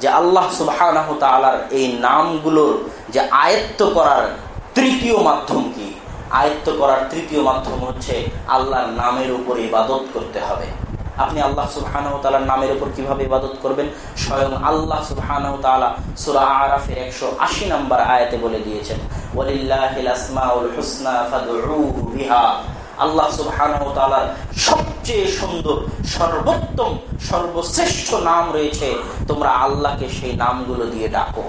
যে আল্লাহ সুবাহ এই নামগুলোর যে আয়ত্ত করার তৃতীয় মাধ্যম কি? আয়ত্ত করার তৃতীয় মাধ্যম হচ্ছে আল্লাহর নামের উপর ইবাদত করতে হবে। আপনি আল্লাহ সুবাহর নামের উপর কীভাবে ইবাদত করবেন? স্বয়ং আল্লাহ সুবাহ সুরা আরাফের একশো আশি নম্বর আয়াতে বলে দিয়েছেন আল্লাহ সুবাহ সবচেয়ে সুন্দর, সর্বোত্তম, সর্বশ্রেষ্ঠ নাম রয়েছে, তোমরা আল্লাহকে সেই নামগুলো দিয়ে ডাকো।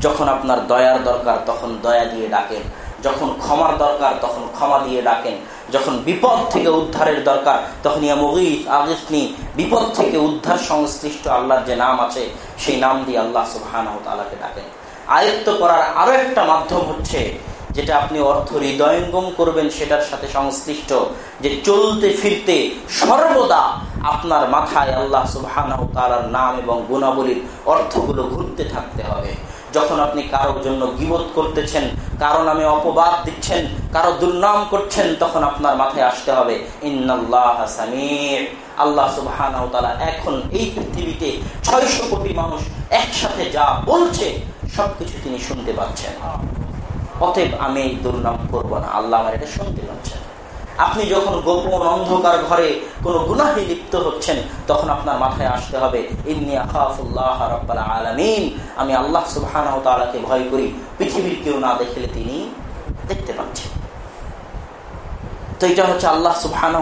যখন আপনার দয়ার দরকার, তখন দয়া দিয়ে ডাকেন। যখন ক্ষমার দরকার, তখন ক্ষমা দিয়ে ডাকেন। যখন বিপদ থেকে উদ্ধারের দরকার, তখন আগিসনি বিপদ থেকে উদ্ধার সংশ্লিষ্ট আল্লাহর যে নাম আছে, সেই নাম দিয়ে আল্লাহ তালাকে ডাকেন। আয়ত্ত করার আরও একটা মাধ্যম হচ্ছে যেটা আপনি অর্থ হৃদয়ঙ্গম করবেন, সেটার সাথে সংশ্লিষ্ট যে চলতে ফিরতে সর্বদা আপনার মাথায় আল্লাহ সুবাহ নাম এবং গুণাবলীর অর্থগুলো ঘুরতে থাকতে হবে। যখন আপনি কারোর জন্য গিবত করতেছেন, কারও নামে অপবাদ দিচ্ছেন, কারও দুর্নাম করছেন, তখন আপনার মাথায় আসতে হবে আল্লাহ সুবাহ এখন এই পৃথিবীতে ছয়শো কোটি মানুষ একসাথে যা বলছে, সবকিছু তিনি শুনতে পাচ্ছেন। অতএব আমি এই দুর্নাম করব না। আল্লাহ আমার এটা শুনতে পাচ্ছেন। আপনি যখন গোপন অন্ধকার ঘরে কোনো গুনাহি লিপ্ত হচ্ছেন, তখন আপনার মাথায় আসতে হবে আলামিন। আমি আল্লাহ সুবাহকে ভয় করি, পৃথিবীর কেউ না দেখলে তিনি দেখতে পাচ্ছেন। তো এটা হচ্ছে আল্লাহ সুবহান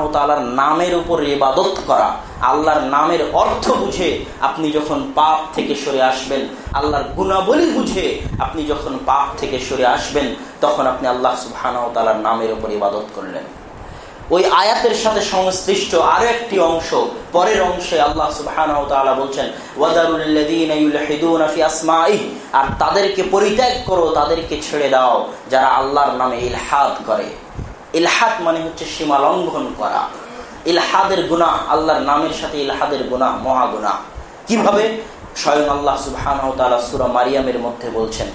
নামের উপর ইবাদত করা। আল্লাহর নামের অর্থ বুঝে আপনি যখন পাপ থেকে সরে আসবেন আল্লাহর গুণাবলী বুঝে আপনি যখন পাপ থেকে সরে আসবেন, তখন আপনি আল্লাহ সুবহান নামের উপর ইবাদত করলেন। ওই আয়াতের সাথে সংশ্লিষ্ট আরও একটি অংশ, পরের অংশে আল্লাহ বলছেন আর তাদেরকে পরিত্যাগ করো, তাদেরকে ছেড়ে দাও, যারা আল্লাহর নামে ইলহাদ করে। ইলহাদ মানে হচ্ছে সীমা লঙ্ঘন করা। ইলহাদের গুণা আল্লাহর নামের সাথে ইলহাদের গুণা মহাগুণা কীভাবে? স্বয়ং আল্লাহ সুবাহ সুরা মারিয়ামের মধ্যে বলছেন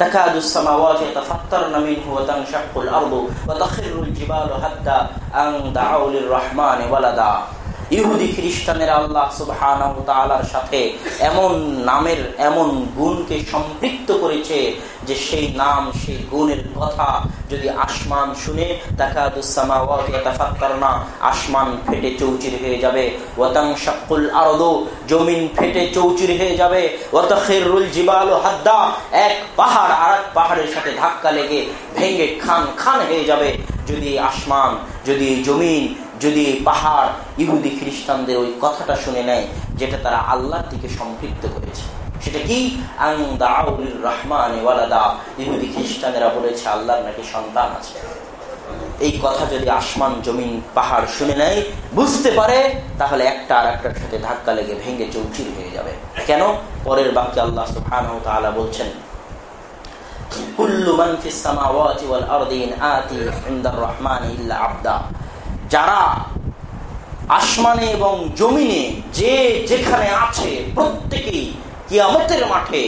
تكاد السماوات يتفطرن منه وتنشق الأرض وتخر الجبال حتى أن دعوا للرحمن ولدا ইহুদি খ্রিস্টানের আল্লাহ সুবাহ সাথে এমন নামের এমন গুণকে সম্পৃক্ত করেছে যে সেই নাম, সেই গুণের কথা যদি আসমান শুনে আসমান ফেটে চৌচির হয়ে যাবে। জমিন ফেটে চৌচির হয়ে যাবে। হাদ্দা, এক পাহাড় আর এক পাহাড়ের সাথে ধাক্কা লেগে ভেঙে খান খান হয়ে যাবে। যদি আসমান, যদি জমিন, যদি পাহাড়, ইহুদি খ্রিস্টানদের ওই কথাটা শুনে নেয়, যেটা তারা আল্লাহর দিকে সম্পৃক্ত করেছে। সেটা কি? রহমান ইহুদি খ্রিস্টানেরা বলেছে, আল্লাহর নাকি সন্তান আছে। এই কথা যদি আসমান, জমিন, পাহাড় শুনে নেয়, বুঝতে পারে, তাহলে একটা আর একটার সাথে ধাক্কা লেগে ভেঙে চৌচির হয়ে যাবে। কেন? পরের বাক্যে আল্লাহ সুফান বলছেন যারা আসমানে এবং জমিনে যে যেখানে আছে, প্রত্যেকেই কিয়ামতের মাঠে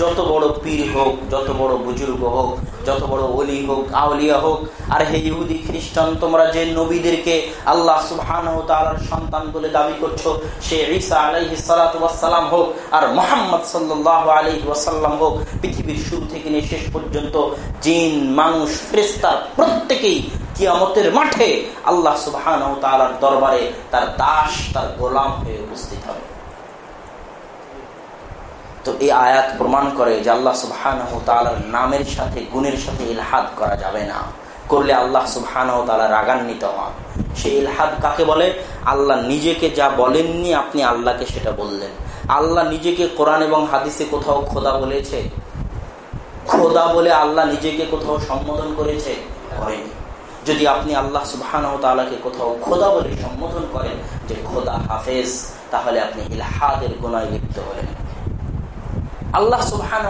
যত বড় পীর হোক, যত বড় বুজুর্গ হোক, যত বড় অলি হোক, আউলিয়া হোক, আর হে ইহুদি খ্রিস্টান, তোমরা যে নবীদেরকে আল্লাহ সুবহান সন্তান বলে দাবি করছ, সে ঈসা আলাইহি সালাম হোক আর মোহাম্মদ সাল্লাহ আলহি ওয়াসাল্লাম হোক, পৃথিবীর শুরু থেকে নিয়ে শেষ পর্যন্ত জিন, মানুষ ফ্রেস্তার প্রত্যেকেই কিয়ামতের মাঠে আল্লাহ সুবহান দরবারে তার দাস, তার গোলাম হয়ে উপস্থিত হবে। তো এই আয়াত প্রমাণ করে যে আল্লাহ সুবহান নামের সাথে, গুণের সাথে ইলহাদ করা যাবে না। করলে আল্লাহ সুবহান রাগান্বিত হন। সেই ইলহাদ কাকে বলে? আল্লাহ নিজেকে যা বলেননি আপনি আল্লাহকে সেটা বললেন। আল্লাহ নিজেকে কোরআন এবং হাদিসে কোথাও খোদা বলেছে? খোদা বলে আল্লাহ নিজেকে কোথাও সম্বোধন করেছে? করেনি। যদি আপনি আল্লাহ সুবহান তালাকে কোথাও খোদা বলে সম্বোধন করেন যে খোদা হাফেজ, তাহলে আপনি ইলহাদের গুণায় লিপ্ত হলেন। আল্লাহ সুবহান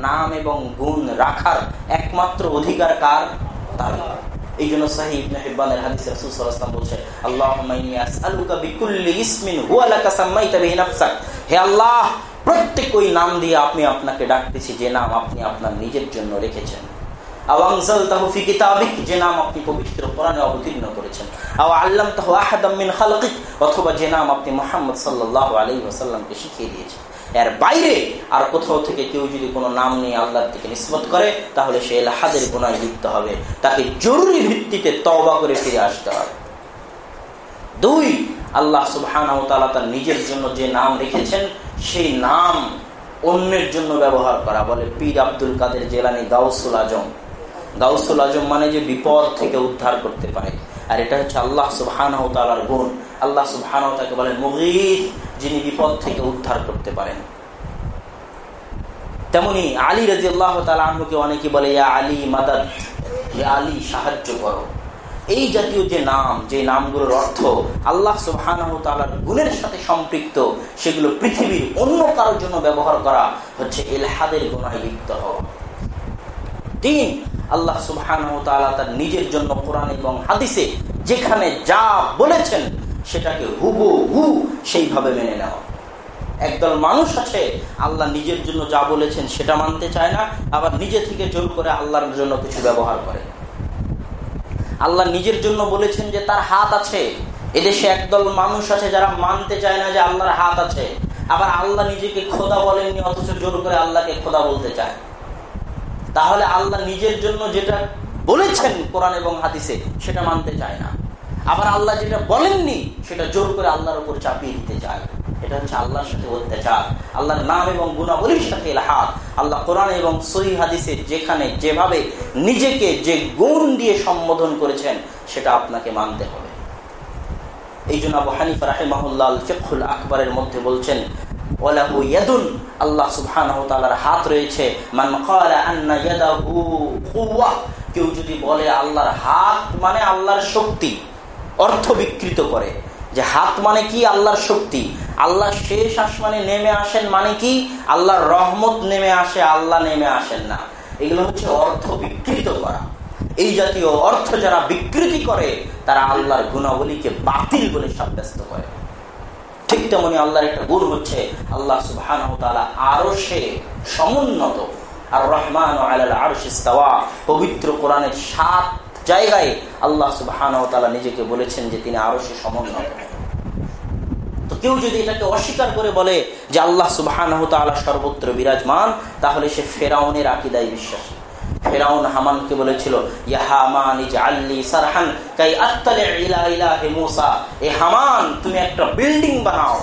নাম এবং গুণ রাখার একমাত্র অধিকার কার? তার এই জন্য সাল্লাল্লাহু হে আল্লাহ, প্রত্যেক ওই নাম দিয়ে আপনি আপনাকে যে নাম আপনি আপনার নিজের জন্য রেখেছেন। যে নাম আপনি পবিত্র অবতীর্ণ করেছেন। আল্লাম আহাদামিন খালকিক, অথবা যে নাম আপনি মোহাম্মদ সাল্লাহ আলী ওসাল্লামকে শিখিয়ে দিয়েছেন। এর বাইরে আর কোথাও থেকে কেউ যদি কোনো নাম নিয়ে আল্লাহর দিকে নিষ্পত করে, তাহলে সে এলাহাদের গুণায় লিপ্ত হবে। তাকে জরুরি ভিত্তিতে তবা করে ফিরে আসতে হবে। দুই, আল্লাহ সুবহান তার নিজের জন্য যে নাম রেখেছেন, সেই নাম অন্যের জন্য ব্যবহার করা। বলে পীর আব্দুল কাদের জেলানি গাউসুল আজম। গাউসুল আজম মানে যে বিপদ থেকে উদ্ধার করতে পারে। আর এটা হচ্ছে আল্লাহ সুবহান গুণ। আল্লাহ সুবহান তাকে বলেন মুগিদ যিনি বিপদ থেকে উদ্ধার করতে পারেন। তেমনি আলী রাজি আল্লাহ তালকে অনেকে বলে, ইয়া আলী মাদাদ আলী, সাহায্য করো। এই জাতীয় যে নাম, যে নামগুলোর অর্থ আল্লাহ সুবহান গুণের সাথে সম্পৃক্ত, সেগুলো পৃথিবীর অন্য কারোর জন্য ব্যবহার করা হচ্ছে এলহাদের গুণায় লিপ্ত হওয়া। তিন, আল্লাহ সুবহান তার নিজের জন্য কোরআন এবং হাদিসে যেখানে যা বলেছেন সেটাকে হুবু হু সেইভাবে মেনে নেওয়া একদল মানুষ আছে, আল্লাহ নিজের জন্য যা বলেছেন সেটা মানতে চায় না, আবার নিজে থেকে জোর করে আল্লাহর জন্য কিছু ব্যবহার করে। আল্লাহ নিজের জন্য বলেছেন যে তার হাত আছে। এদেশে একদল মানুষ আছে যারা মানতে চায় না যে আল্লাহর হাত আছে। আবার আল্লাহ নিজেকে খোদা বলেননি, অথচ জোর করে আল্লাহকে খোদা বলতে চায়। তাহলে আল্লাহ নিজের জন্য যেটা বলেছেন কোরআন এবং হাদিসে, সেটা মানতে চায় না। আবার আল্লাহ যেটা বলেননি, সেটা জোর করে আল্লাহর উপর চাপিয়ে দিতে চায়। এটা হচ্ছে আল্লাহর সাথে অত্যাচার। আল্লাহর নাম এবং গুণাবলীর সাথে এলাহাত। আল্লাহ কোরআন এবং সহি হাদিসে যেখানে যেভাবে নিজেকে যে গুণ দিয়ে সম্বোধন করেছেন, সেটা আপনাকে মানতে হবে। এই জন্য আবু হানিফ রাহেমাহুল্লাহ ফেকুল আকবরের মধ্যে বলছেন আল্লাহ হাত রয়েছে। কেউ যদি বলে আল্লাহর হাত মানে আল্লাহর শক্তি অর্থ বিকৃত করে। যে হাত মানে কি? আল্লাহর শক্তি। আল্লাহ শেষ আসমানে নেমে আসেন মানে কি? আল্লাহর রহমত নেমে আসে, আল্লাহ নেমে আসেন না। এগুলো হচ্ছে অর্থ বিকৃত করা। এই জাতীয় অর্থ যারা বিকৃতি করে, তারা আল্লাহর গুণাবলীকে বাতিল বলে সাব্যস্ত করে। ঠিক তেমনি আল্লাহর একটা গুণ হচ্ছে, আল্লাহ সুবহান আরও সে সমুন্নত। আর রহমান পবিত্র কোরআনের সাত জায়গায় আল্লাহ সুবহান নিজেকে বলেছেন যে তিনি আরও সে সমন্বয়। তো কেউ যদি এটাকে অস্বীকার করে বলে যে আল্লাহ সুবহান সর্বত্র বিরাজমান, তাহলে সে ফেরাউনের আকিদায় বিশ্বাসী। ফেরাউন হামানকে বলেছিল হামান, তুমি একটা বিল্ডিং বানাও।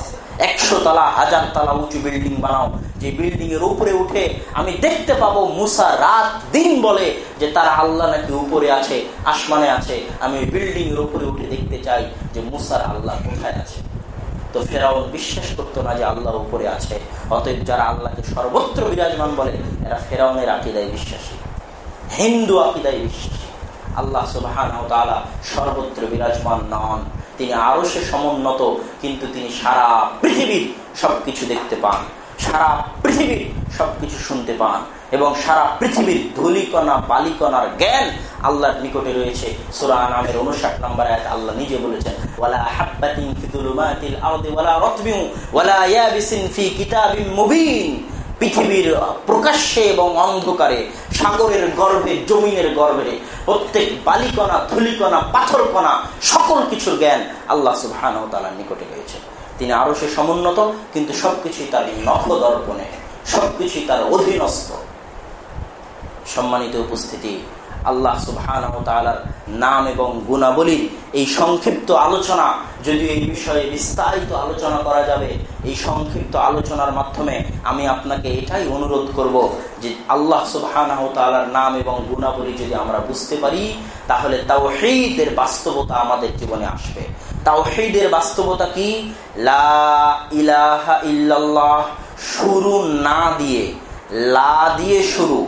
একশো তালা, হাজার তালা উঁচু বিল্ডিং বানাও। যে বিল্ডিং এর উপরে উঠে, আমি দেখতে পাবো মুসা রাত দিন বলে যে তার আল্লাহ নাকি উপরে আছে, আসমানে আছে। আমি বিল্ডিং এর উপরে উঠে দেখতে চাই যে মুসার আল্লাহ কোথায় আছে। তো ফেরাউন বিশ্বাস করতো না যে আল্লাহ উপরে আছে। অতএব যারা আল্লাহকে সর্বত্র বিরাজমান বলে, এরা ফেরাউনের আকিদায় বিশ্বাসী। হিন্দু আকিদায় বিশ্বাসী। আল্লাহ সুবাহ সর্বত্র বিরাজমান নন। তিনি আরও সে সমুন্নত, কিন্তু তিনি সারা পৃথিবীর সবকিছু দেখতে পান। সারা পৃথিবীর সবকিছু শুনতে পান এবং সারা পৃথিবীর ধুলিকণা, বালিকণার জ্ঞান আল্লাহর নিকটে রয়েছে। সুরা নামের উনষাট নম্বর এক আল্লাহ নিজে বলেছেন পৃথিবীর প্রকাশ্যে এবং অন্ধকারে, সাগরের গর্ভে, জমিনের গর্ভে, প্রত্যেক বালিকণা, ধুলিকণা, পাথরকণা, সকল কিছুর জ্ঞান আল্লাহ সুবহান নিকটে রয়েছে। তিনি আরও সে সমুন্নত, কিন্তু সবকিছুই তার নখ দর্পণে সবকিছুই তার অধীনস্থ। সম্মানিত উপস্থিতি, আল্লাহ নাম এবং গুণাবলীর এই সংক্ষিপ্ত আলোচনা যদি এই বিষয়ে বিস্তারিত আলোচনা করা যাবে, এই সংক্ষিপ্ত আলোচনার মাধ্যমে আমি আপনাকে এটাই অনুরোধ করব যে আল্লাহ সুবহান নাম এবং গুণাবলী যদি আমরা বুঝতে পারি, তাহলে তাও সেইদের বাস্তবতা আমাদের জীবনে আসবে। তাও সেইদের বাস্তবতা কি? লা ইলাহা ইল্লাল্লাহ শুরু না দিয়ে, লা দিয়ে শুরু।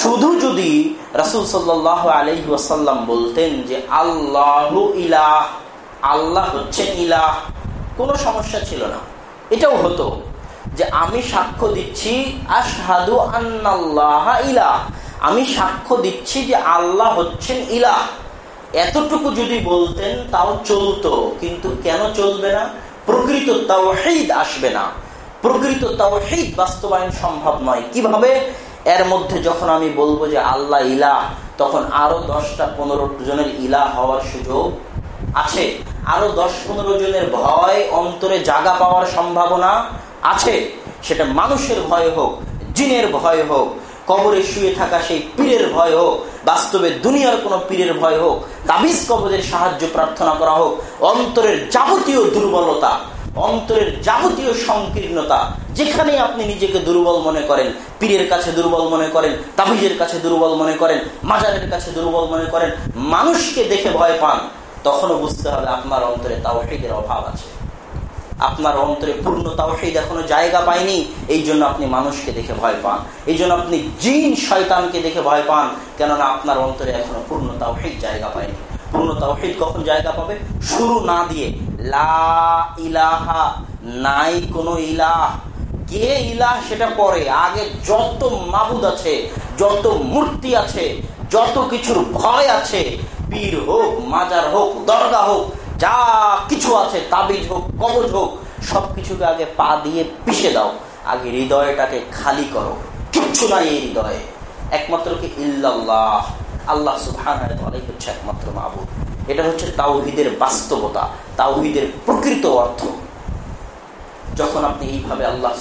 শুধু যদি রাসুল সাল্লাহ আলহি ওয়াসাল্লাম বলতেন যে আল্লাহ ইলাহ, আল্লাহ হচ্ছেন ইলাহ, কোনো সমস্যা ছিল না। এটাও হতো যে আমি সাক্ষ্য দিচ্ছি, আশহাদু আন্নাল্লাহ ইলাহ। আমি সাক্ষ্য দিচ্ছি যে আল্লাহ হচ্ছেন ইলাহ। এতটুকু যদি বলতেন, তাও চলতো, কিন্তু কেন চলবে না? প্রকৃত তাও আসবে না। প্রকৃত তাও বাস্তবায়ন সম্ভব নয়। কীভাবে? এর মধ্যে যখন আমি বলব যে আল্লাহ ইলাহ, তখন আরও দশটা পনেরো জনের ইলা হওয়ার সুযোগ আছে। আরও দশ পনেরো জনের ভয় অন্তরে জাগা পাওয়ার সম্ভাবনা আছে। সেটা মানুষের ভয় হোক, জিনের ভয় হোক কবরে শুয়ে থাকা সেই পীরের ভয় হোক, বাস্তবে দুনিয়ার কোন পীরের ভয় হোক, তাবিজ কবরের সাহায্য প্রার্থনা করা হোক, অন্তরের যাবতীয় দুর্বলতা, অন্তরের যাবতীয় সংকীর্ণতা যেখানে আপনি নিজেকে দুর্বল মনে করেন, পীরের কাছে দুর্বল মনে করেন, তাবিজের কাছে দুর্বল মনে করেন, মাজারের কাছে দুর্বল মনে করেন, মানুষকে দেখে ভয় পান, তখনও বুঝতে হবে আপনার অন্তরে তাওহিদের অভাব আছে। আপনার অন্তরে পূর্ণ তাওহিদ এখনও জায়গা পায়নি এই জন্য আপনি মানুষকে দেখে ভয় পান। এই জন্য আপনি জিন শয়তানকে দেখে ভয় পান, কেননা আপনার অন্তরে এখনও পূর্ণ তাওহিদ জায়গা পায়নি। পূর্ণ তাওহিদ কখন জায়গা পাবে? শুরু না দিয়ে, লা ইলাহা, নাই কোনো ইলাহ। কে ইলাহ? সেটা পরে। আগে যত মাবুদ আছে, যত মূর্তি আছে, যত কিছুর ভয় আছে, পীর হোক, মাজার হোক, দরগা হোক যা কিছু আছে, তাবিজ হোক, কবজ হোক, সবকিছুকে আগে পা দিয়ে পিষে দাও। আগে হৃদয়টাকে খালি করো। কিচ্ছু নাই এই হৃদয়ে। একমাত্র কি ইল্লাল্লাহ? আল্লাহ সুবহান হচ্ছে একমাত্র মাহবুদ এটা হচ্ছে তাওহিদের বাস্তবতা, তাওহিদের প্রকৃত অর্থ। যখন আপনি এইভাবে আল্লাহ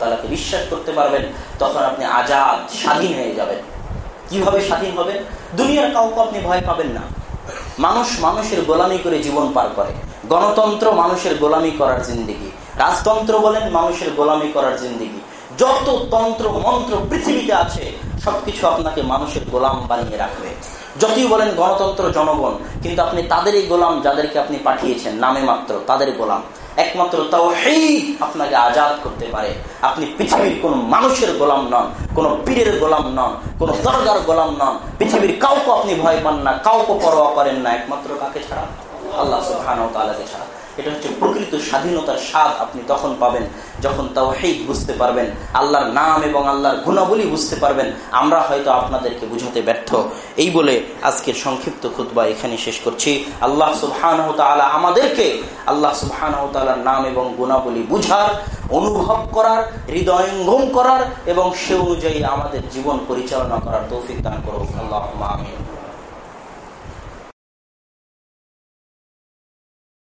তালাকে বিশ্বাস করতে পারবেন, তখন আপনি আজাদ, স্বাধীন হয়ে যাবেন। কীভাবে স্বাধীন হবেন? দুনিয়ার কাউকে আপনি ভয় পাবেন না। মানুষ মানুষের গোলামি করে জীবন পার করে। গণতন্ত্র মানুষের গোলামি করার জিন্দিগি। রাজতন্ত্র বলেন মানুষের গোলামি করার জিন্দিগি। যত তন্ত্র, মন্ত্র পৃথিবীতে আছে, সবকিছু আপনাকে মানুষের গোলাম বানিয়ে রাখবে। যতই বলেন গণতন্ত্র জনগণ, কিন্তু আপনি তাদেরই গোলাম যাদেরকে আপনি পাঠিয়েছেন, নামে মাত্র তাদের গোলাম। একমাত্র তাও আপনাকে আজাদ করতে পারে। আপনি পৃথিবীর কোন মানুষের গোলাম নন, কোন পীরের গোলাম নন, কোন দরগার গোলাম নন। পৃথিবীর কাউকে আপনি ভয় পান না, কাউকে পরোয়া করেন না, একমাত্র কাকে ছাড়া? আল্লাহ সুহান ছাড়া। এটা হচ্ছে প্রকৃত স্বাধীনতার স্বাদ আপনি তখন পাবেন যখন তাও হেই বুঝতে পারবেন, আল্লাহর নাম এবং আল্লাহর গুণাবলী বুঝতে পারবেন, আমরা হয়তো আপনাদেরকে বুঝাতে ব্যর্থ। এই বলে আজকের সংক্ষিপ্ত খুতবা এখানে শেষ করছি। আল্লাহ সুবহান আমাদেরকে আল্লাহ সুবহান নাম এবং গুণাবলী বুঝার, অনুভব করার হৃদয়ঙ্গম করার এবং সে অনুযায়ী আমাদের জীবন পরিচালনা করার তৌফিক দান করুক। আল্লাহ আমিন।